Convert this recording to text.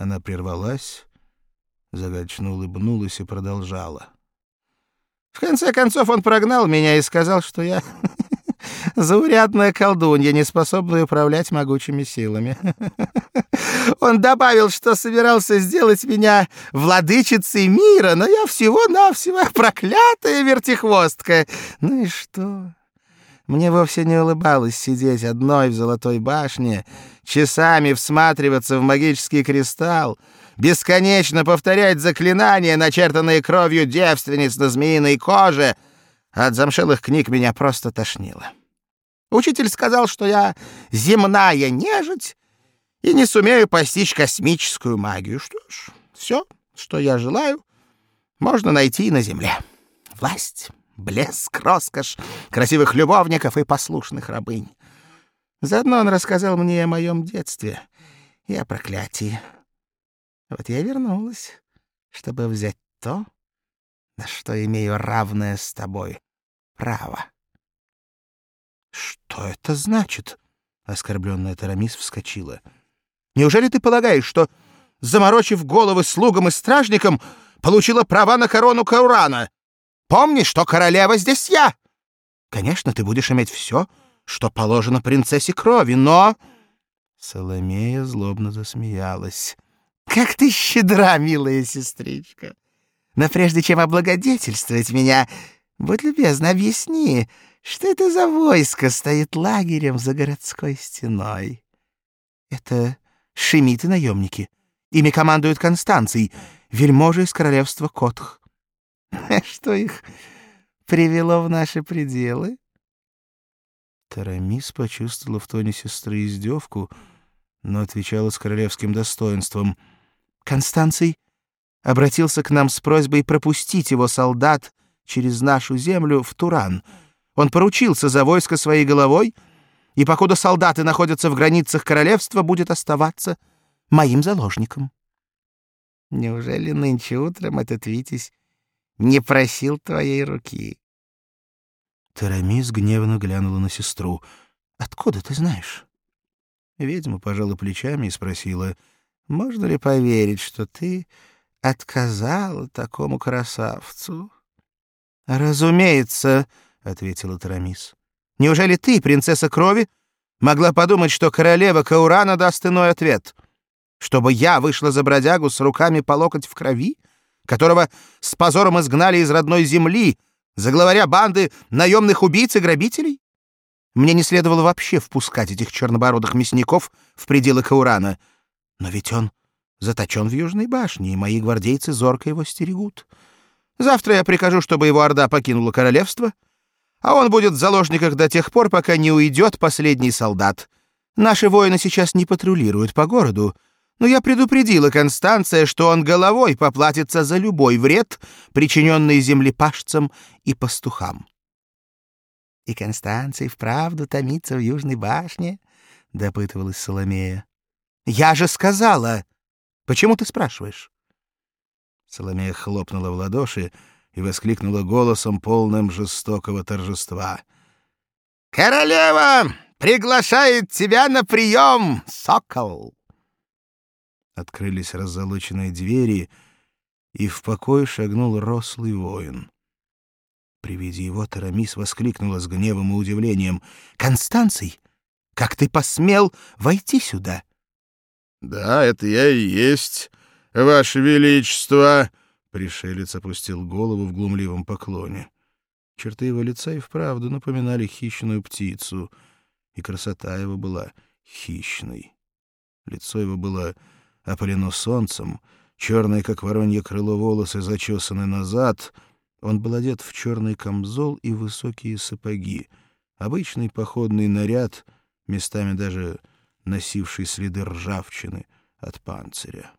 Она прервалась, загадочно улыбнулась и продолжала. В конце концов он прогнал меня и сказал, что я заурядная колдунья, не способная управлять могучими силами. Он добавил, что собирался сделать меня владычицей мира, но я всего-навсего проклятая вертихвостка. Ну и что? Мне вовсе не улыбалось сидеть одной в золотой башне, часами всматриваться в магический кристалл, бесконечно повторять заклинания, начертанные кровью девственниц на змеиной коже. От замшелых книг меня просто тошнило. Учитель сказал, что я земная нежить и не сумею постичь космическую магию. Что ж, все, что я желаю, можно найти на земле. Власть, блеск, роскошь, красивых любовников и послушных рабынь. Заодно он рассказал мне о моем детстве и о проклятии. Вот я вернулась, чтобы взять то, на что имею равное с тобой право. «Что это значит?» — оскорбленная Тарамис вскочила. «Неужели ты полагаешь, что, заморочив головы слугам и стражникам, получила права на корону Каурана? Помни, что королева здесь я! Конечно, ты будешь иметь все, что положено принцессе крови, но...» Соломея злобно засмеялась. «Как ты щедра, милая сестричка! Но прежде чем облагодетельствовать меня, будь любезна, объясни, что это за войско стоит лагерем за городской стеной? Это шемиты-наемники. Ими командует Констанций, вельможи из королевства Котх. Что их привело в наши пределы? Тарамис почувствовала в тоне сестры издевку, но отвечала с королевским достоинством. Констанций обратился к нам с просьбой пропустить его солдат через нашу землю в Туран — он поручился за войско своей головой, и, покуда солдаты находятся в границах королевства, будет оставаться моим заложником. Неужели нынче утром этот Витязь не просил твоей руки? Тарамис гневно глянула на сестру. «Откуда ты знаешь?» Ведьма пожала плечами и спросила, «Можно ли поверить, что ты отказала такому красавцу?» «Разумеется», — ответила Тарамис. «Неужели ты, принцесса крови, могла подумать, что королева Каурана даст иной ответ? Чтобы я вышла за бродягу с руками по локоть в крови, которого с позором изгнали из родной земли, за главаря банды наемных убийц и грабителей? Мне не следовало вообще впускать этих чернобородых мясников в пределы Каурана. Но ведь он заточен в Южной башне, и мои гвардейцы зорко его стерегут. Завтра я прикажу, чтобы его орда покинула королевство — а он будет в заложниках до тех пор, пока не уйдет последний солдат. Наши воины сейчас не патрулируют по городу, но я предупредила Констанция, что он головой поплатится за любой вред, причиненный землепашцам и пастухам. «И Констанций вправду томится в Южной башне?» — допытывалась Соломея. «Я же сказала! Почему ты спрашиваешь?» Соломея хлопнула в ладоши, и воскликнула голосом, полным жестокого торжества. «Королева приглашает тебя на прием, сокол!» Открылись раззолоченные двери, и в покой шагнул рослый воин. При виде его Тарамис воскликнула с гневом и удивлением. «Констанций, как ты посмел войти сюда?» «Да, это я и есть, Ваше Величество!» Пришелец опустил голову в глумливом поклоне. Черты его лица и вправду напоминали хищную птицу, и красота его была хищной. Лицо его было опалено солнцем, черные, как воронье крыло, волосы зачесаны назад. Он был одет в черный камзол и высокие сапоги, обычный походный наряд, местами даже носивший следы ржавчины от панциря.